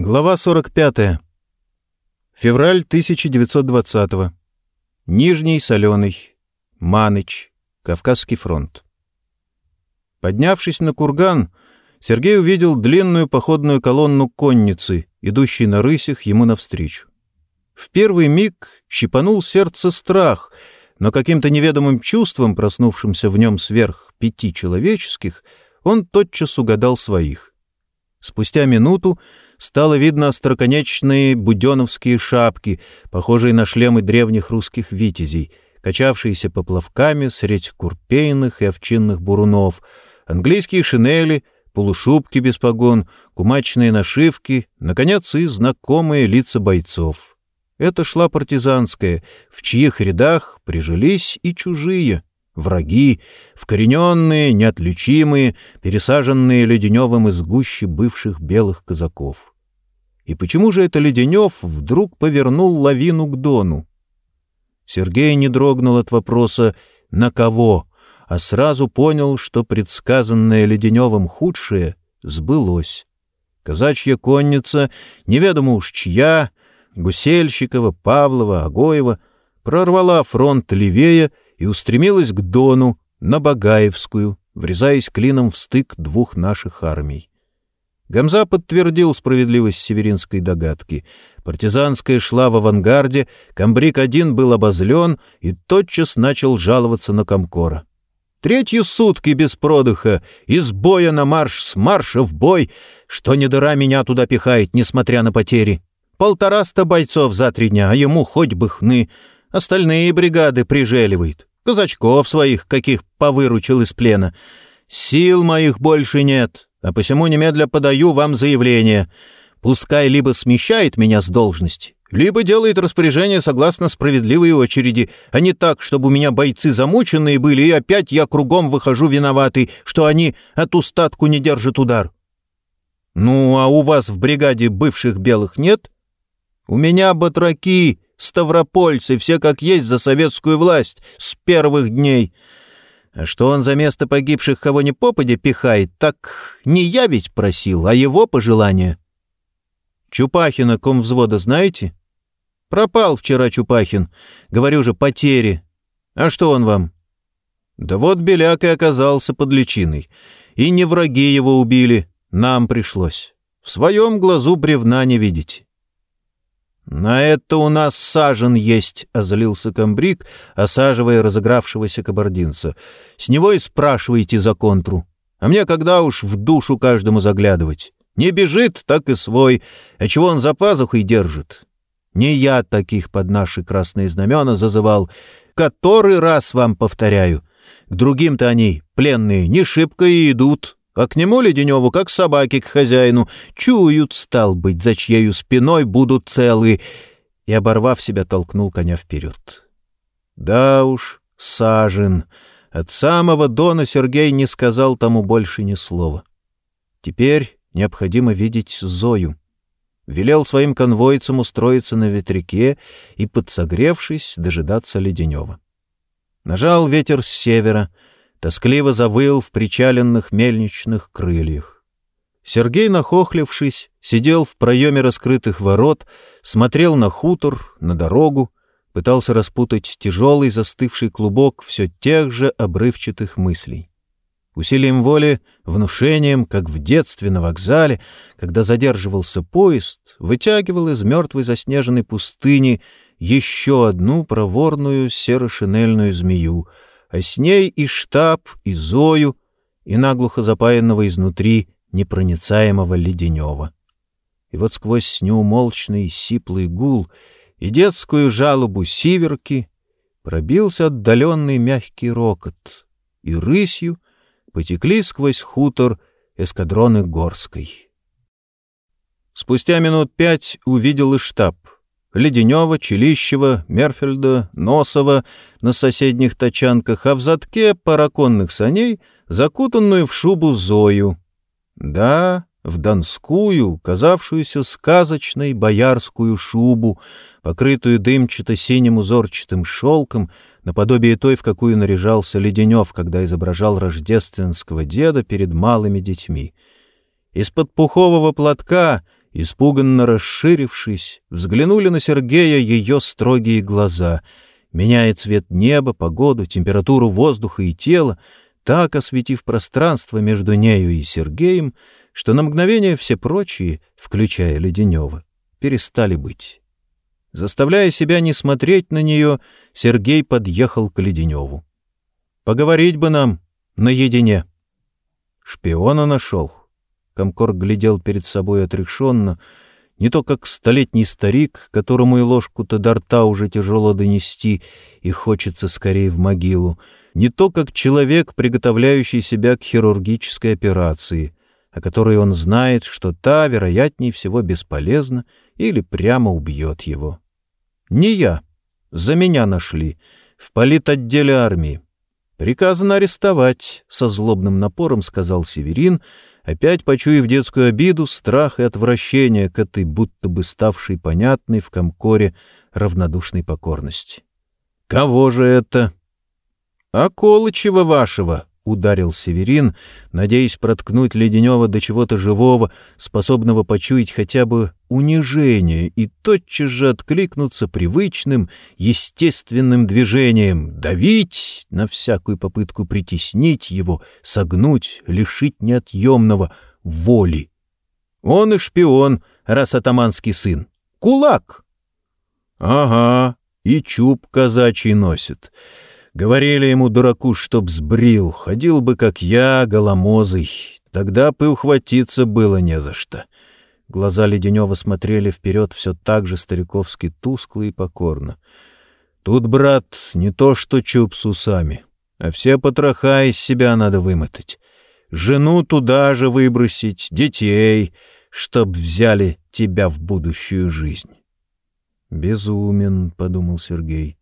Глава 45. Февраль 1920. Нижний Соленый. Маныч. Кавказский фронт. Поднявшись на курган, Сергей увидел длинную походную колонну конницы, идущей на рысях ему навстречу. В первый миг щипанул сердце страх, но каким-то неведомым чувством, проснувшимся в нем сверх пяти человеческих, он тотчас угадал своих. Спустя минуту стало видно остроконечные буденовские шапки, похожие на шлемы древних русских витязей, качавшиеся поплавками средь курпейных и овчинных бурунов, английские шинели, полушубки без погон, кумачные нашивки, наконец, и знакомые лица бойцов. Это шла партизанская, в чьих рядах прижились и чужие — враги, вкорененные, неотличимые, пересаженные Леденевым из гущи бывших белых казаков. И почему же это Леденев вдруг повернул лавину к Дону? Сергей не дрогнул от вопроса «на кого?», а сразу понял, что предсказанное Леденевым худшее сбылось. Казачья конница, неведомо уж чья, Гусельщикова, Павлова, Агоева, прорвала фронт левее — и устремилась к Дону, на Багаевскую, врезаясь клином в стык двух наших армий. Гамза подтвердил справедливость северинской догадки. Партизанская шла в авангарде, Камбрик-1 был обозлен и тотчас начал жаловаться на Комкора. Третьи сутки без продыха, из боя на марш, с марша в бой, что не дыра меня туда пихает, несмотря на потери. Полтораста бойцов за три дня, а ему хоть бы хны. Остальные бригады прижеливает казачков своих, каких повыручил из плена. Сил моих больше нет, а посему немедля подаю вам заявление. Пускай либо смещает меня с должности, либо делает распоряжение согласно справедливой очереди, а не так, чтобы у меня бойцы замученные были, и опять я кругом выхожу виноватый, что они от устатку не держат удар. Ну, а у вас в бригаде бывших белых нет? У меня батраки, ставропольцы, все как есть за советскую власть, с первых дней. А что он за место погибших кого ни попади пихает, так не я ведь просил, а его пожелание. Чупахина, ком взвода, знаете? Пропал вчера Чупахин. Говорю же, потери. А что он вам? Да вот Беляк и оказался под личиной. И не враги его убили, нам пришлось. В своем глазу бревна не видите. «На это у нас сажен есть», — озлился комбриг, осаживая разыгравшегося кабардинца. «С него и спрашивайте за контру. А мне когда уж в душу каждому заглядывать? Не бежит, так и свой. А чего он за пазухой держит? Не я таких под наши красные знамена зазывал. Который раз вам повторяю. К другим-то они, пленные, не шибко и идут, а к нему Леденеву, как собаки к хозяину, чуют, стал быть, за чьею спиной будут целы, и, оборвав себя, толкнул коня вперед. Да уж, Сажен. От самого Дона Сергей не сказал тому больше ни слова. Теперь необходимо видеть Зою. Велел своим конвойцам устроиться на ветряке и, подсогревшись, дожидаться Леденева. Нажал ветер с севера — тоскливо завыл в причаленных мельничных крыльях. Сергей, нахохлившись, сидел в проеме раскрытых ворот, смотрел на хутор, на дорогу, пытался распутать тяжелый застывший клубок все тех же обрывчатых мыслей. Усилием воли, внушением, как в детстве на вокзале, когда задерживался поезд, вытягивал из мертвой заснеженной пустыни еще одну проворную серо-шинельную змею — а с ней и штаб, и Зою, и наглухо запаянного изнутри непроницаемого Леденева. И вот сквозь неумолчный сиплый гул и детскую жалобу сиверки пробился отдаленный мягкий рокот, и рысью потекли сквозь хутор эскадроны Горской. Спустя минут пять увидел и штаб — Леденева, Челищева, Мерфельда, Носова на соседних тачанках, а в задке параконных саней закутанную в шубу Зою. Да, в донскую, казавшуюся сказочной боярскую шубу, покрытую дымчато-синим узорчатым шелком, наподобие той, в какую наряжался Леденев, когда изображал рождественского деда перед малыми детьми. Из-под пухового платка — испуганно расширившись, взглянули на Сергея ее строгие глаза, меняя цвет неба, погоду, температуру воздуха и тела, так осветив пространство между нею и Сергеем, что на мгновение все прочие, включая Леденева, перестали быть. Заставляя себя не смотреть на нее, Сергей подъехал к Леденеву. «Поговорить бы нам наедине». Шпиона нашел. Комкор глядел перед собой отрешенно, не то как столетний старик, которому и ложку-то до рта уже тяжело донести и хочется скорее в могилу, не то как человек, приготовляющий себя к хирургической операции, о которой он знает, что та, вероятнее всего, бесполезна или прямо убьет его. Не я. За меня нашли. В политотделе армии. Приказано арестовать, — со злобным напором сказал Северин, опять почуяв детскую обиду, страх и отвращение к этой будто бы ставшей понятной в комкоре равнодушной покорности. — Кого же это? — А Колычева вашего, ударил Северин, надеясь проткнуть Леденева до чего-то живого, способного почуять хотя бы унижение и тотчас же откликнуться привычным, естественным движением, давить на всякую попытку притеснить его, согнуть, лишить неотъемного воли. Он и шпион, раз атаманский сын. Кулак! — Ага, и чуб казачий носит. Говорили ему, дураку, чтоб сбрил, ходил бы, как я, голомозый. Тогда бы ухватиться было не за что. Глаза Леденева смотрели вперед все так же стариковски тускло и покорно. Тут, брат, не то что чуб с усами, а все потроха из себя надо вымотать. Жену туда же выбросить, детей, чтоб взяли тебя в будущую жизнь. «Безумен», — подумал Сергей.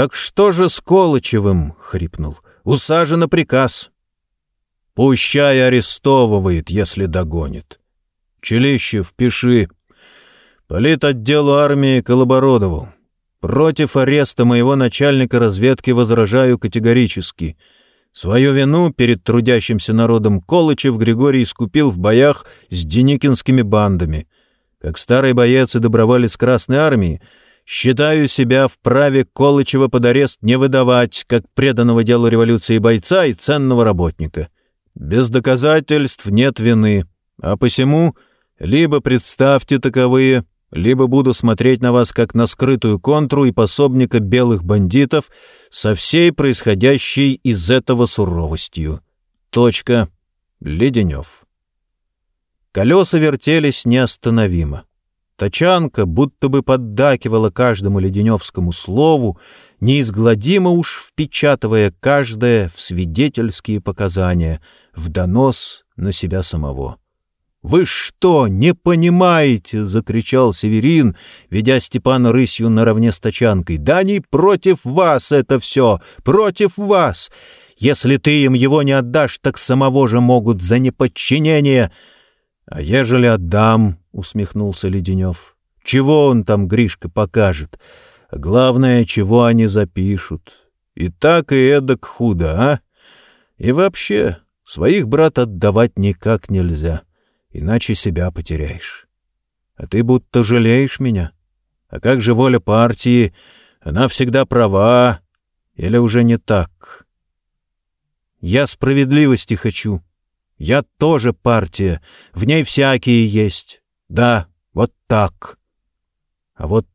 «Так что же с Колычевым?» — хрипнул. «Усажено приказ». «Пущай арестовывает, если догонит». «Челищев, пиши. Политотделу армии Колобородову. Против ареста моего начальника разведки возражаю категорически. Свою вину перед трудящимся народом Колычев Григорий искупил в боях с деникинскими бандами. Как старый боец и доброволец Красной армии — Считаю себя вправе Колычева под арест не выдавать, как преданного делу революции бойца и ценного работника. Без доказательств нет вины, а посему либо представьте таковые, либо буду смотреть на вас как на скрытую контру и пособника белых бандитов со всей происходящей из этого суровостью. Точка. Леденев. Колеса вертелись неостановимо. Тачанка будто бы поддакивала каждому леденевскому слову, неизгладимо уж впечатывая каждое в свидетельские показания, в донос на себя самого. «Вы что, не понимаете?» — закричал Северин, ведя Степана рысью наравне с тачанкой. «Да не против вас это все! Против вас! Если ты им его не отдашь, так самого же могут за неподчинение...» «А ежели отдам?» — усмехнулся Леденев. «Чего он там, Гришка, покажет? Главное, чего они запишут. И так, и эдак худо, а? И вообще, своих брат отдавать никак нельзя, иначе себя потеряешь. А ты будто жалеешь меня. А как же воля партии? Она всегда права. Или уже не так? Я справедливости хочу». Я тоже партия, в ней всякие есть. Да, вот так. А вот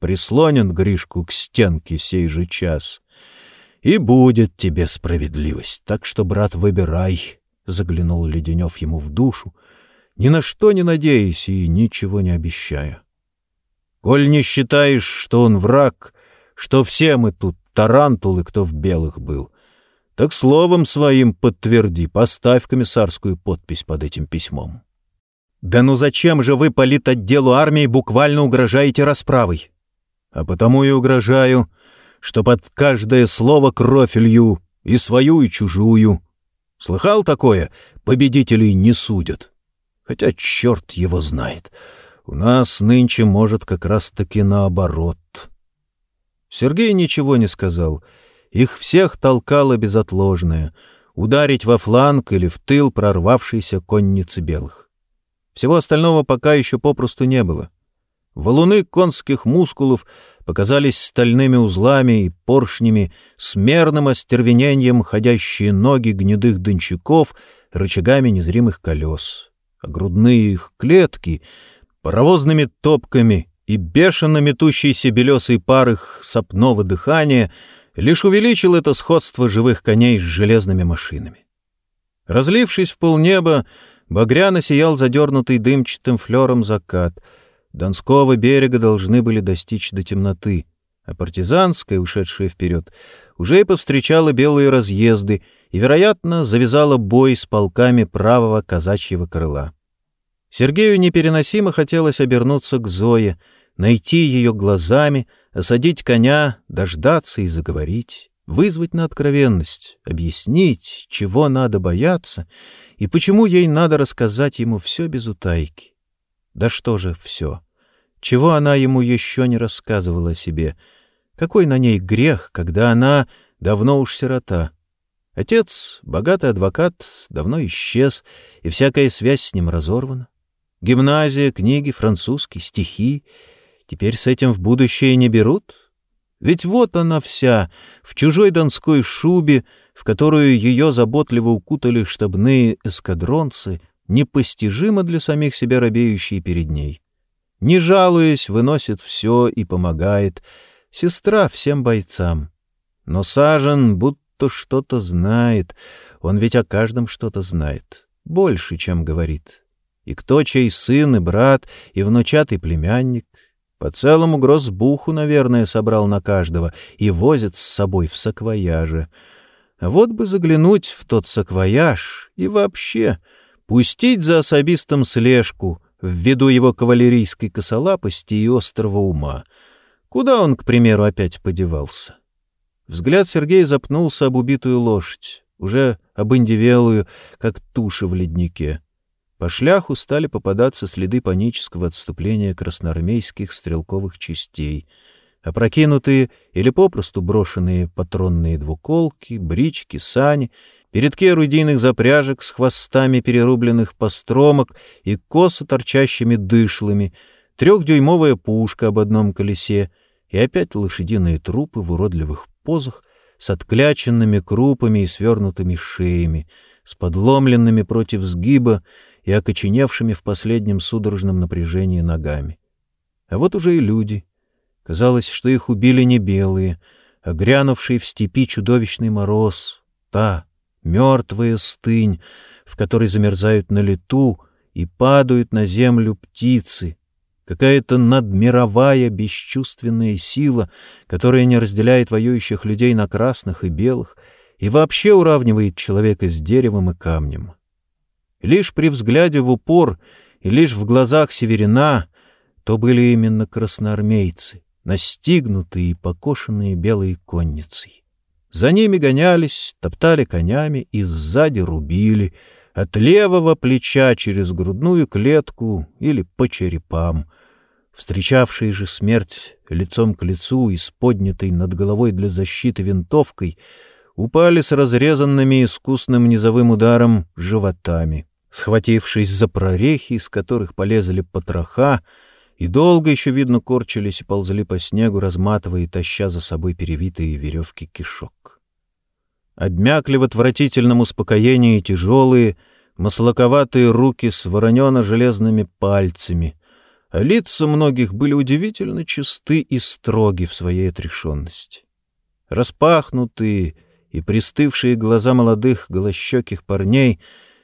прислонен Гришку к стенке сей же час. И будет тебе справедливость. Так что, брат, выбирай, — заглянул Леденев ему в душу, ни на что не надеясь и ничего не обещая. Коль не считаешь, что он враг, что все мы тут тарантулы, кто в белых был, так словом своим подтверди, поставь комиссарскую подпись под этим письмом. Да ну зачем же вы политотделу армии буквально угрожаете расправой? А потому и угрожаю, что под каждое слово кровь лью, и свою, и чужую. Слыхал такое? Победителей не судят. Хотя черт его знает. У нас нынче может как раз-таки наоборот. Сергей ничего не сказал — их всех толкало безотложное — ударить во фланг или в тыл прорвавшейся конницы белых. Всего остального пока еще попросту не было. Валуны конских мускулов показались стальными узлами и поршнями, с мерным остервенением ходящие ноги гнедых дончаков рычагами незримых колес, а грудные их клетки — паровозными топками и бешено метущийся белесый пар их сопного дыхания лишь увеличил это сходство живых коней с железными машинами. Разлившись в полнеба, багряно сиял задернутый дымчатым флером закат — Донского берега должны были достичь до темноты, а партизанская, ушедшая вперед, уже и повстречала белые разъезды и, вероятно, завязала бой с полками правого казачьего крыла. Сергею непереносимо хотелось обернуться к Зое, найти ее глазами, осадить коня, дождаться и заговорить, вызвать на откровенность, объяснить, чего надо бояться и почему ей надо рассказать ему все без утайки. Да что же все? Чего она ему еще не рассказывала о себе? Какой на ней грех, когда она давно уж сирота? Отец, богатый адвокат, давно исчез, и всякая связь с ним разорвана. Гимназия, книги, французский, стихи. Теперь с этим в будущее не берут? Ведь вот она вся, в чужой донской шубе, в которую ее заботливо укутали штабные эскадронцы — непостижимо для самих себя робеющие перед ней. Не жалуясь, выносит все и помогает. Сестра всем бойцам. Но Сажен будто что-то знает. Он ведь о каждом что-то знает. Больше, чем говорит. И кто чей сын и брат, и внучатый племянник. По целому грозбуху, наверное, собрал на каждого и возит с собой в саквояже. Вот бы заглянуть в тот саквояж и вообще пустить за особистом слежку ввиду его кавалерийской косолапости и острого ума. Куда он, к примеру, опять подевался? Взгляд Сергея запнулся об убитую лошадь, уже обындевелую, как туша в леднике. По шляху стали попадаться следы панического отступления красноармейских стрелковых частей, опрокинутые или попросту брошенные патронные двуколки, брички, сани — передки орудийных запряжек с хвостами перерубленных постромок и косо торчащими дышлами, трехдюймовая пушка об одном колесе и опять лошадиные трупы в уродливых позах с откляченными крупами и свернутыми шеями, с подломленными против сгиба и окоченевшими в последнем судорожном напряжении ногами. А вот уже и люди. Казалось, что их убили не белые, а грянувший в степи чудовищный мороз, та, мертвая стынь, в которой замерзают на лету и падают на землю птицы, какая-то надмировая бесчувственная сила, которая не разделяет воюющих людей на красных и белых и вообще уравнивает человека с деревом и камнем. Лишь при взгляде в упор и лишь в глазах северина то были именно красноармейцы, настигнутые и покошенные белой конницей. За ними гонялись, топтали конями и сзади рубили, от левого плеча через грудную клетку или по черепам. Встречавшие же смерть лицом к лицу и с поднятой над головой для защиты винтовкой упали с разрезанными искусным низовым ударом животами, схватившись за прорехи, из которых полезли потроха, и долго еще, видно, корчились и ползли по снегу, разматывая и таща за собой перевитые веревки кишок. Обмякли в отвратительном успокоении тяжелые, маслаковатые руки с воронено-железными пальцами, а лица многих были удивительно чисты и строги в своей отрешенности. Распахнутые и пристывшие глаза молодых голощеких парней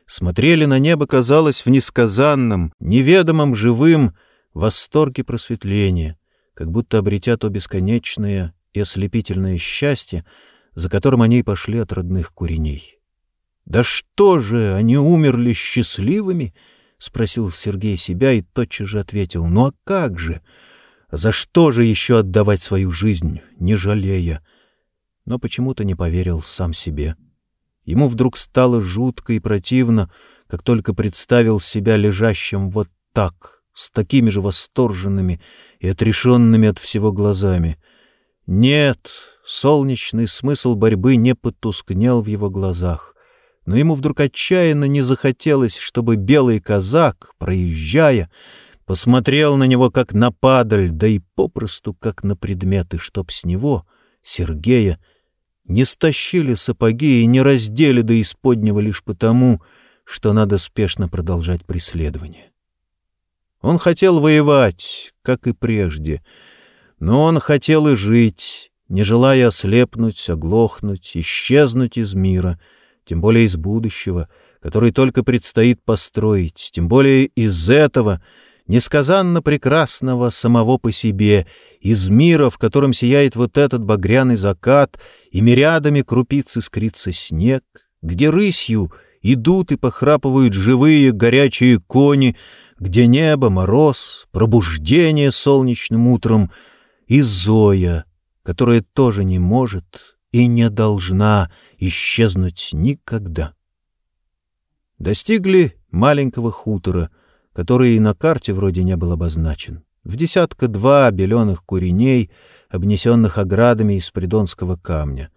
смотрели на небо, казалось, в несказанном, неведомом живым, восторге просветления, как будто обретя то бесконечное и ослепительное счастье, за которым они и пошли от родных куреней. «Да что же, они умерли счастливыми?» — спросил Сергей себя и тотчас же ответил. «Ну а как же? За что же еще отдавать свою жизнь, не жалея?» Но почему-то не поверил сам себе. Ему вдруг стало жутко и противно, как только представил себя лежащим вот так — с такими же восторженными и отрешенными от всего глазами. Нет, солнечный смысл борьбы не потускнел в его глазах, но ему вдруг отчаянно не захотелось, чтобы белый казак, проезжая, посмотрел на него как на падаль, да и попросту как на предметы, чтоб с него, Сергея, не стащили сапоги и не раздели до исподнего лишь потому, что надо спешно продолжать преследование. Он хотел воевать, как и прежде, но он хотел и жить, не желая ослепнуть, оглохнуть, исчезнуть из мира, тем более из будущего, который только предстоит построить, тем более из этого — несказанно прекрасного самого по себе, из мира, в котором сияет вот этот багряный закат, и мириадами крупиц искрится снег, где рысью идут и похрапывают живые горячие кони, где небо, мороз, пробуждение солнечным утром и Зоя, которая тоже не может и не должна исчезнуть никогда. Достигли маленького хутора — который и на карте вроде не был обозначен, в десятка-два беленых куреней, обнесенных оградами из придонского камня.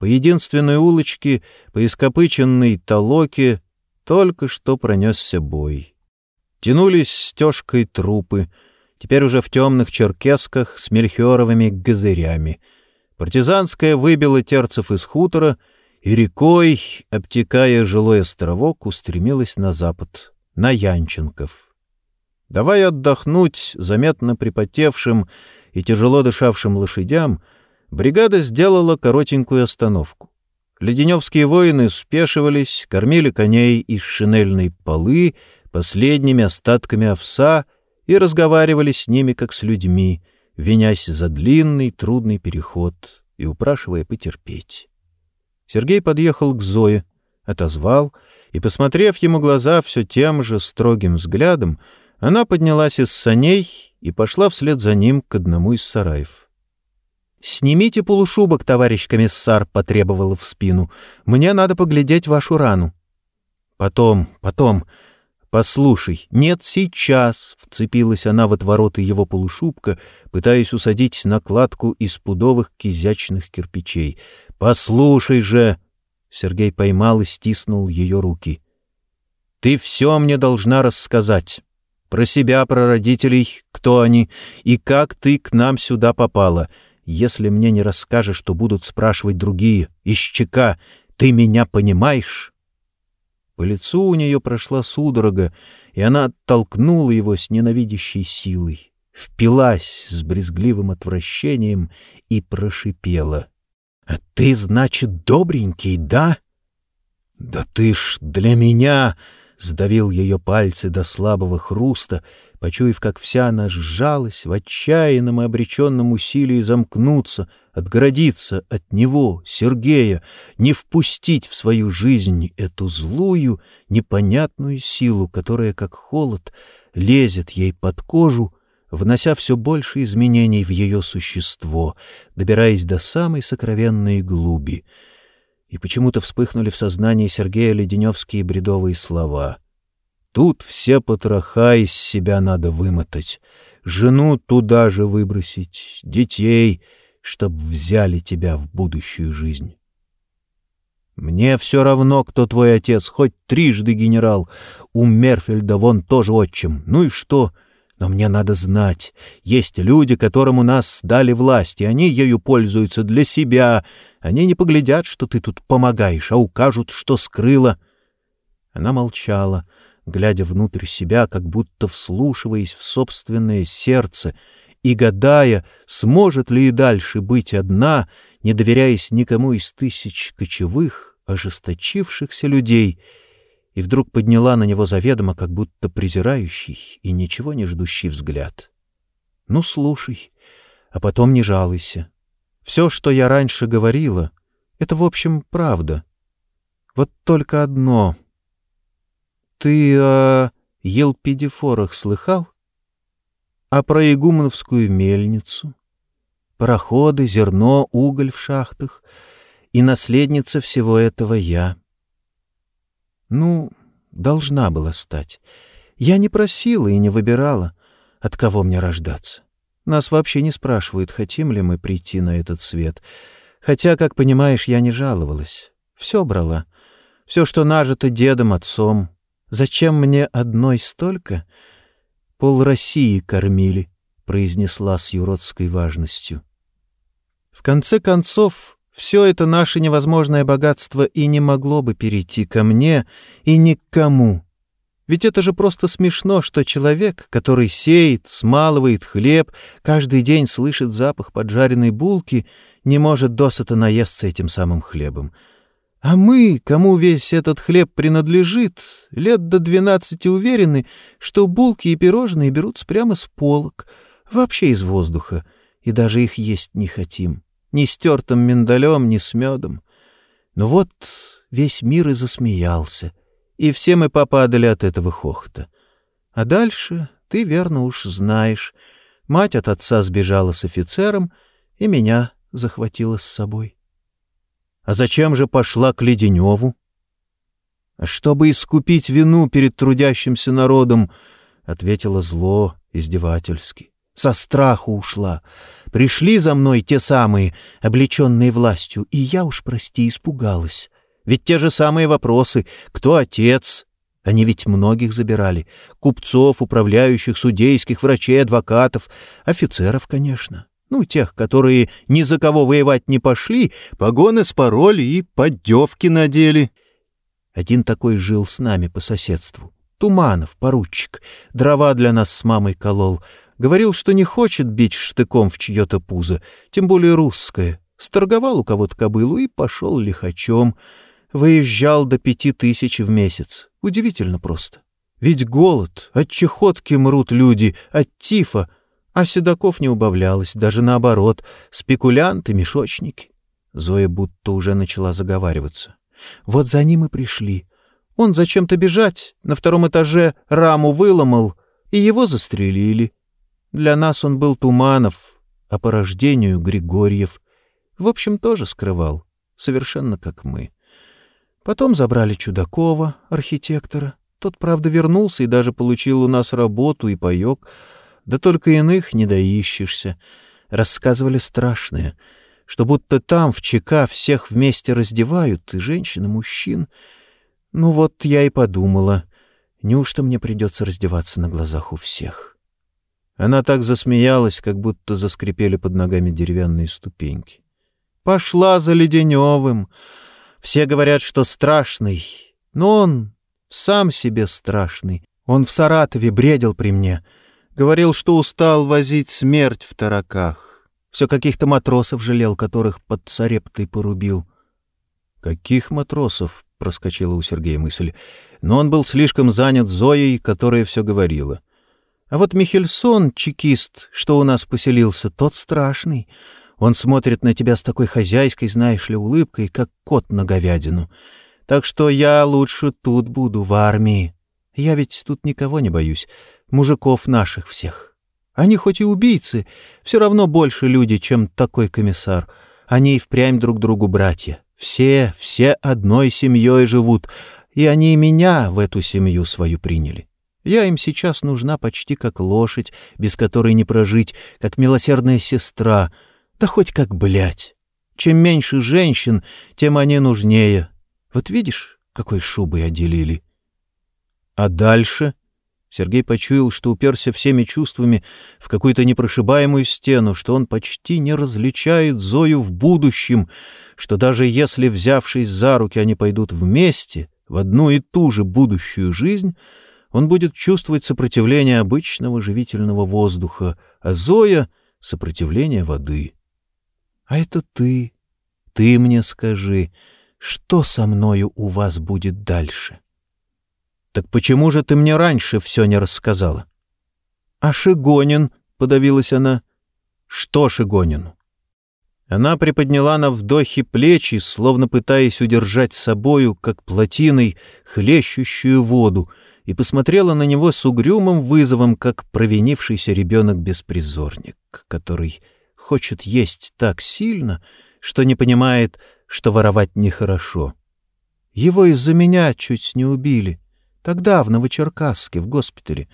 По единственной улочке, по ископыченной толоке, только что пронесся бой. Тянулись стежкой трупы, теперь уже в темных черкесках с мельхиоровыми газырями. Партизанская выбила терцев из хутора и рекой, обтекая жилой островок, устремилась на запад, на Янченков. Давая отдохнуть заметно припотевшим и тяжело дышавшим лошадям, бригада сделала коротенькую остановку. Леденевские воины спешивались, кормили коней из шинельной полы последними остатками овса и разговаривали с ними, как с людьми, винясь за длинный трудный переход и упрашивая потерпеть. Сергей подъехал к Зое, отозвал — и, посмотрев ему глаза все тем же строгим взглядом, она поднялась из саней и пошла вслед за ним к одному из сараев. «Снимите полушубок, товарищ комиссар», — потребовала в спину. «Мне надо поглядеть вашу рану». «Потом, потом. Послушай, нет, сейчас», — вцепилась она в отвороты его полушубка, пытаясь усадить накладку из пудовых кизячных кирпичей. «Послушай же!» Сергей поймал и стиснул ее руки. «Ты все мне должна рассказать. Про себя, про родителей, кто они и как ты к нам сюда попала. Если мне не расскажешь, что будут спрашивать другие. Из ЧК. Ты меня понимаешь?» По лицу у нее прошла судорога, и она оттолкнула его с ненавидящей силой, впилась с брезгливым отвращением и прошипела. А ты, значит, добренький, да? Да ты ж для меня, сдавил ее пальцы до слабого хруста, почуяв, как вся она сжалась в отчаянном и обреченном усилии замкнуться, отгородиться от него, Сергея, не впустить в свою жизнь эту злую, непонятную силу, которая, как холод, лезет ей под кожу внося все больше изменений в ее существо, добираясь до самой сокровенной глуби. И почему-то вспыхнули в сознании Сергея Леденевские бредовые слова. «Тут все потроха из себя надо вымотать, жену туда же выбросить, детей, чтоб взяли тебя в будущую жизнь». Мне все равно, кто твой отец, хоть трижды генерал. У Мерфельда вон тоже отчим. Ну и что? — но мне надо знать, есть люди, которым у нас дали власть, и они ею пользуются для себя. Они не поглядят, что ты тут помогаешь, а укажут, что скрыла. Она молчала, глядя внутрь себя, как будто вслушиваясь в собственное сердце и гадая, сможет ли и дальше быть одна, не доверяясь никому из тысяч кочевых, ожесточившихся людей — и вдруг подняла на него заведомо, как будто презирающий и ничего не ждущий взгляд. «Ну, слушай, а потом не жалуйся. Все, что я раньше говорила, это, в общем, правда. Вот только одно. Ты о Елпидифорах слыхал? А про Игумновскую мельницу? Пароходы, зерно, уголь в шахтах. И наследница всего этого я. Ну, должна была стать. Я не просила и не выбирала, от кого мне рождаться. Нас вообще не спрашивают, хотим ли мы прийти на этот свет. Хотя, как понимаешь, я не жаловалась. Все брала. Все, что нажито дедом, отцом. Зачем мне одной столько? Пол России кормили, произнесла с юродской важностью. В конце концов, все это наше невозможное богатство и не могло бы перейти ко мне и ни к кому. Ведь это же просто смешно, что человек, который сеет, смалывает хлеб, каждый день слышит запах поджаренной булки, не может досыта наесться этим самым хлебом. А мы, кому весь этот хлеб принадлежит, лет до двенадцати уверены, что булки и пирожные берутся прямо с полок, вообще из воздуха, и даже их есть не хотим, ни стертым миндалем, ни с медом. Но вот весь мир и засмеялся — и все мы попадали от этого хохта. А дальше, ты верно уж знаешь, мать от отца сбежала с офицером и меня захватила с собой. А зачем же пошла к Леденеву? — Чтобы искупить вину перед трудящимся народом, — ответила зло издевательски. Со страху ушла. Пришли за мной те самые, облеченные властью, и я уж, прости, испугалась. Ведь те же самые вопросы «Кто отец?» Они ведь многих забирали. Купцов, управляющих, судейских, врачей, адвокатов, офицеров, конечно. Ну, тех, которые ни за кого воевать не пошли, погоны спороли и поддевки надели. Один такой жил с нами по соседству. Туманов, поручик. Дрова для нас с мамой колол. Говорил, что не хочет бить штыком в чье-то пузо, тем более русское. Сторговал у кого-то кобылу и пошел лихачом — выезжал до пяти тысяч в месяц. Удивительно просто. Ведь голод, от чехотки мрут люди, от тифа, а седаков не убавлялось, даже наоборот, спекулянты, мешочники. Зоя будто уже начала заговариваться. Вот за ним и пришли. Он зачем-то бежать, на втором этаже раму выломал, и его застрелили. Для нас он был Туманов, а по рождению Григорьев. В общем, тоже скрывал, совершенно как мы. Потом забрали Чудакова, архитектора. Тот, правда, вернулся и даже получил у нас работу и паёк. Да только иных не доищешься. Рассказывали страшное, что будто там, в ЧК, всех вместе раздевают, и женщин, и мужчин. Ну вот я и подумала, неужто мне придется раздеваться на глазах у всех? Она так засмеялась, как будто заскрипели под ногами деревянные ступеньки. «Пошла за Леденевым!» Все говорят, что страшный, но он сам себе страшный. Он в Саратове бредил при мне. Говорил, что устал возить смерть в тараках. Все каких-то матросов жалел, которых под Сарептой порубил. «Каких матросов?» — проскочила у Сергея мысль. Но он был слишком занят Зоей, которая все говорила. «А вот Михельсон, чекист, что у нас поселился, тот страшный. Он смотрит на тебя с такой хозяйской, знаешь ли, улыбкой, как кот на говядину. Так что я лучше тут буду, в армии. Я ведь тут никого не боюсь, мужиков наших всех. Они хоть и убийцы, все равно больше люди, чем такой комиссар. Они и впрямь друг другу братья. Все, все одной семьей живут, и они меня в эту семью свою приняли. Я им сейчас нужна почти как лошадь, без которой не прожить, как милосердная сестра — да хоть как блять. Чем меньше женщин, тем они нужнее. Вот видишь, какой шубой отделили. А дальше... Сергей почуял, что уперся всеми чувствами в какую-то непрошибаемую стену, что он почти не различает Зою в будущем, что даже если, взявшись за руки, они пойдут вместе в одну и ту же будущую жизнь, он будет чувствовать сопротивление обычного живительного воздуха, а Зоя — сопротивление воды. А это ты. Ты мне скажи, что со мною у вас будет дальше? Так почему же ты мне раньше все не рассказала? А Шигонин, — подавилась она. Что Шигонину? Она приподняла на вдохе плечи, словно пытаясь удержать собою, как плотиной, хлещущую воду, и посмотрела на него с угрюмым вызовом, как провинившийся ребенок-беспризорник, который хочет есть так сильно, что не понимает, что воровать нехорошо. Его из-за меня чуть не убили. Тогда, в Новочеркасске, в госпитале.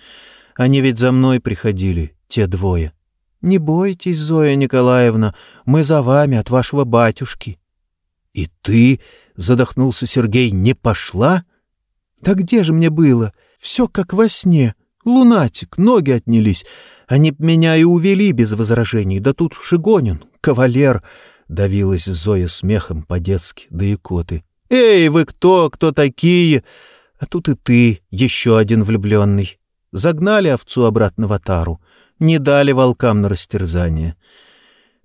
Они ведь за мной приходили, те двое. Не бойтесь, Зоя Николаевна, мы за вами от вашего батюшки. «И ты, — задохнулся Сергей, — не пошла?» «Да где же мне было? Все как во сне. Лунатик, ноги отнялись. Они б меня и увели без возражений. Да тут Шигонин, кавалер!» — давилась Зоя смехом по-детски, да икоты. «Эй, вы кто? Кто такие?» А тут и ты, еще один влюбленный. Загнали овцу обратно в отару, не дали волкам на растерзание.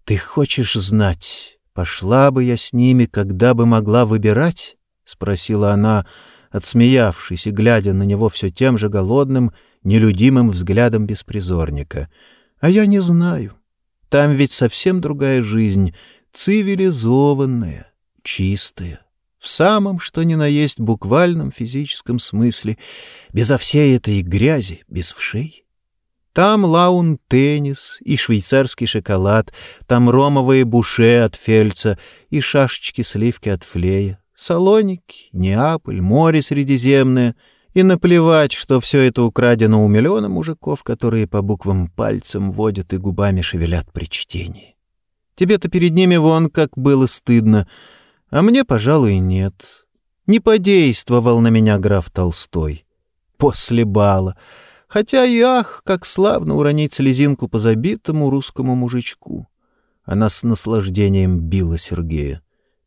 Ты хочешь знать, пошла бы я с ними, когда бы могла выбирать? — спросила она, отсмеявшись и глядя на него все тем же голодным, нелюдимым взглядом беспризорника. — А я не знаю. Там ведь совсем другая жизнь, цивилизованная, чистая в самом что ни на есть буквальном физическом смысле, безо всей этой грязи, без вшей. Там лаун-теннис и швейцарский шоколад, там ромовые буше от фельца и шашечки сливки от флея, Салоники, Неаполь, море Средиземное — и наплевать, что все это украдено у миллиона мужиков, которые по буквам пальцем водят и губами шевелят при чтении. Тебе-то перед ними вон как было стыдно — а мне, пожалуй, нет. Не подействовал на меня граф Толстой. После бала. Хотя и ах, как славно уронить слезинку по забитому русскому мужичку. Она с наслаждением била Сергея.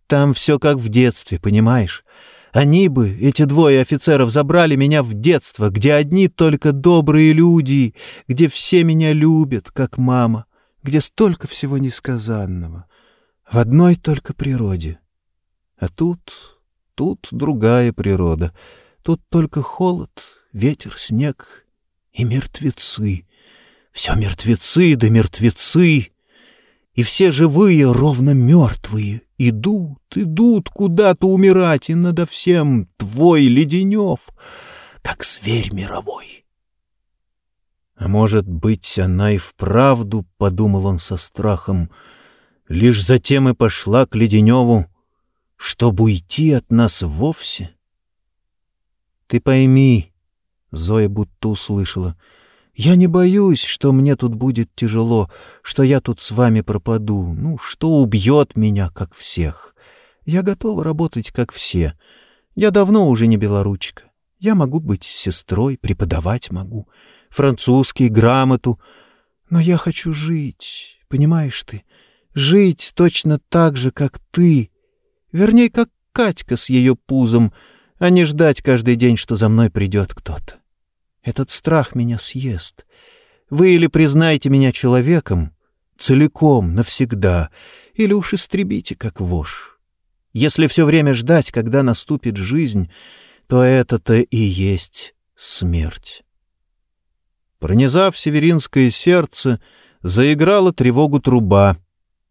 Там все как в детстве, понимаешь? Они бы, эти двое офицеров, забрали меня в детство, где одни только добрые люди, где все меня любят, как мама, где столько всего несказанного. В одной только природе — а тут, тут другая природа. Тут только холод, ветер, снег и мертвецы. Все мертвецы да мертвецы. И все живые ровно мертвые. Идут, идут куда-то умирать, и надо всем твой Леденев, как зверь мировой. А может быть, она и вправду, — подумал он со страхом, — лишь затем и пошла к Леденеву, чтобы уйти от нас вовсе? Ты пойми, Зоя будто услышала, я не боюсь, что мне тут будет тяжело, что я тут с вами пропаду, ну, что убьет меня, как всех. Я готова работать, как все. Я давно уже не белоручка. Я могу быть сестрой, преподавать могу, французский, грамоту. Но я хочу жить, понимаешь ты, жить точно так же, как ты, Вернее, как Катька с ее пузом, а не ждать каждый день, что за мной придет кто-то. Этот страх меня съест. Вы или признаете меня человеком, целиком, навсегда, или уж истребите, как вошь. Если все время ждать, когда наступит жизнь, то это-то и есть смерть. Пронизав северинское сердце, заиграла тревогу труба —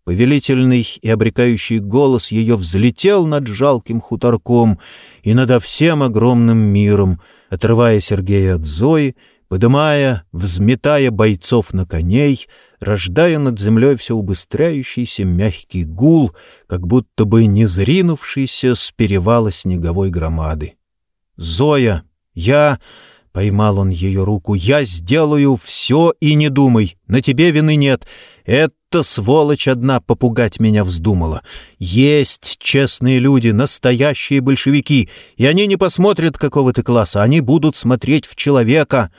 Повелительный и обрекающий голос ее взлетел над жалким хуторком и над всем огромным миром, отрывая Сергея от Зои, подымая, взметая бойцов на коней, рождая над землей все убыстряющийся мягкий гул, как будто бы не зринувшийся с перевала снеговой громады. «Зоя, я...» — поймал он ее руку. «Я сделаю все и не думай, на тебе вины нет. Это будто сволочь одна попугать меня вздумала. Есть честные люди, настоящие большевики, и они не посмотрят, какого ты класса, они будут смотреть в человека.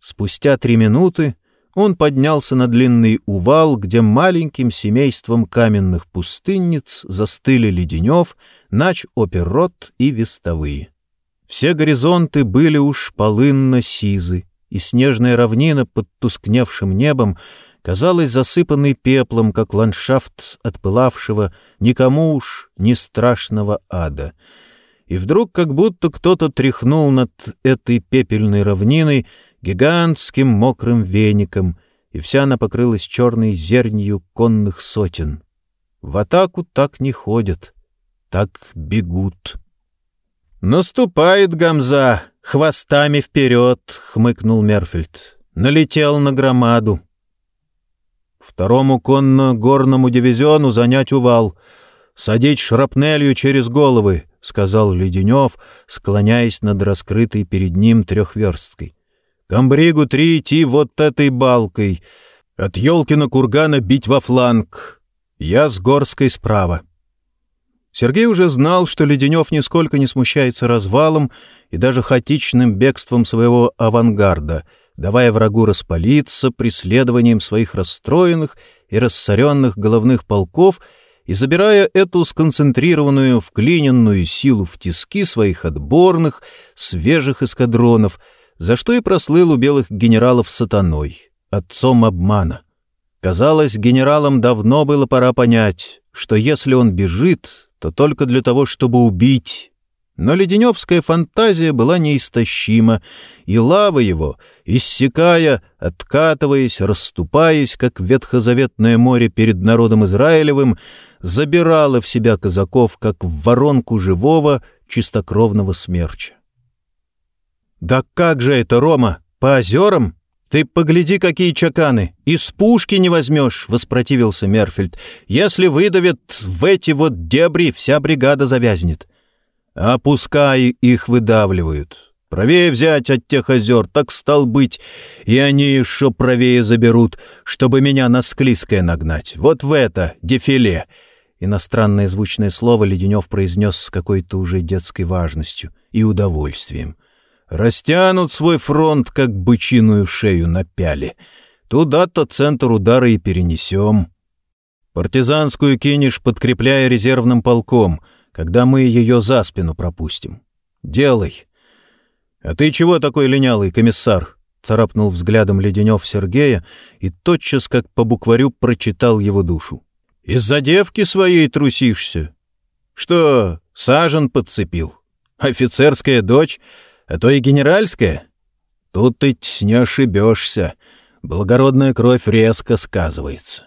Спустя три минуты он поднялся на длинный увал, где маленьким семейством каменных пустынниц застыли Леденев, Нач Оперрот и Вестовые. Все горизонты были уж полынно-сизы, и снежная равнина под тускневшим небом казалась засыпанной пеплом, как ландшафт отпылавшего никому уж не страшного ада. И вдруг как будто кто-то тряхнул над этой пепельной равниной гигантским мокрым веником, и вся она покрылась черной зернью конных сотен. В атаку так не ходят, так бегут. «Наступает Гамза! Хвостами вперед!» — хмыкнул Мерфельд. Налетел на громаду. Второму конно-горному дивизиону занять увал. Садить шрапнелью через головы, — сказал Леденев, склоняясь над раскрытой перед ним трехверсткой. Камбригу три идти вот этой балкой. От Ёлкина кургана бить во фланг. Я с Горской справа. Сергей уже знал, что Леденев нисколько не смущается развалом и даже хаотичным бегством своего авангарда, давая врагу распалиться преследованием своих расстроенных и рассоренных головных полков и забирая эту сконцентрированную, вклиненную силу в тиски своих отборных, свежих эскадронов, за что и прослыл у белых генералов сатаной, отцом обмана. Казалось, генералам давно было пора понять, что если он бежит, то только для того, чтобы убить. Но леденевская фантазия была неистощима, и лава его, иссякая, откатываясь, расступаясь, как ветхозаветное море перед народом Израилевым, забирала в себя казаков, как в воронку живого, чистокровного смерча. «Да как же это, Рома? По озерам? «Ты погляди, какие чаканы! Из пушки не возьмешь!» — воспротивился Мерфельд. «Если выдавят в эти вот дебри, вся бригада завязнет». «А их выдавливают. Правее взять от тех озер, так стал быть, и они еще правее заберут, чтобы меня на склизкое нагнать. Вот в это дефиле!» Иностранное звучное слово Леденев произнес с какой-то уже детской важностью и удовольствием. Растянут свой фронт, как бычиную шею напяли. Туда-то центр удара и перенесем. Партизанскую кинешь, подкрепляя резервным полком, когда мы ее за спину пропустим. Делай. А ты чего такой линялый, комиссар? Царапнул взглядом Леденев Сергея и тотчас, как по букварю, прочитал его душу. Из-за девки своей трусишься? Что, сажен подцепил? Офицерская дочь а то и генеральская. Тут ты не ошибешься. Благородная кровь резко сказывается.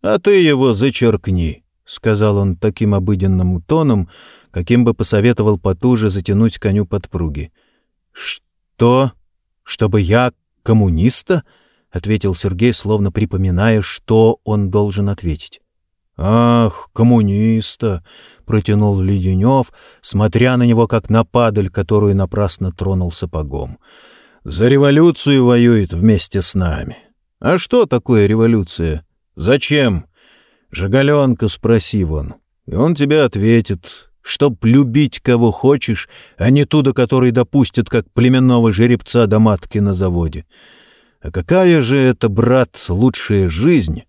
А ты его зачеркни, — сказал он таким обыденным тоном, каким бы посоветовал потуже затянуть коню подпруги. — Что? Чтобы я коммуниста? — ответил Сергей, словно припоминая, что он должен ответить. «Ах, коммуниста!» — протянул Леденев, смотря на него, как на падаль, которую напрасно тронул сапогом. «За революцию воюет вместе с нами. А что такое революция? Зачем? Жигаленка спроси вон, и он тебе ответит, чтоб любить кого хочешь, а не туда, который допустит, как племенного жеребца до матки на заводе. А какая же это, брат, лучшая жизнь?»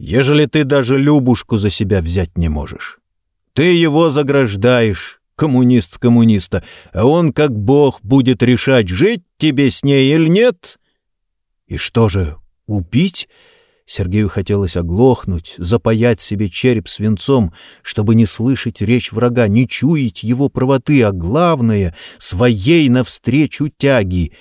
ежели ты даже Любушку за себя взять не можешь. Ты его заграждаешь, коммунист коммуниста, а он, как бог, будет решать, жить тебе с ней или нет. И что же, убить? Сергею хотелось оглохнуть, запаять себе череп свинцом, чтобы не слышать речь врага, не чуять его правоты, а главное — своей навстречу тяги.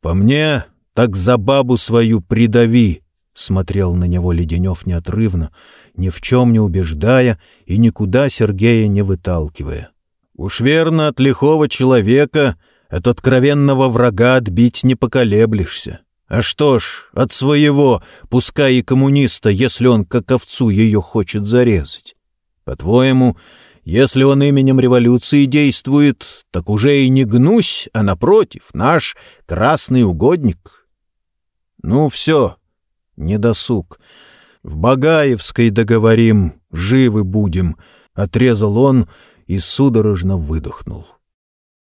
«По мне, так за бабу свою придави!» Смотрел на него Леденев неотрывно, ни в чем не убеждая и никуда Сергея не выталкивая. «Уж верно, от лихого человека, от откровенного врага отбить не поколеблешься. А что ж, от своего, пускай и коммуниста, если он как овцу ее хочет зарезать. По-твоему, если он именем революции действует, так уже и не гнусь, а напротив, наш красный угодник. Ну все, недосуг. В Багаевской договорим, живы будем, — отрезал он и судорожно выдохнул.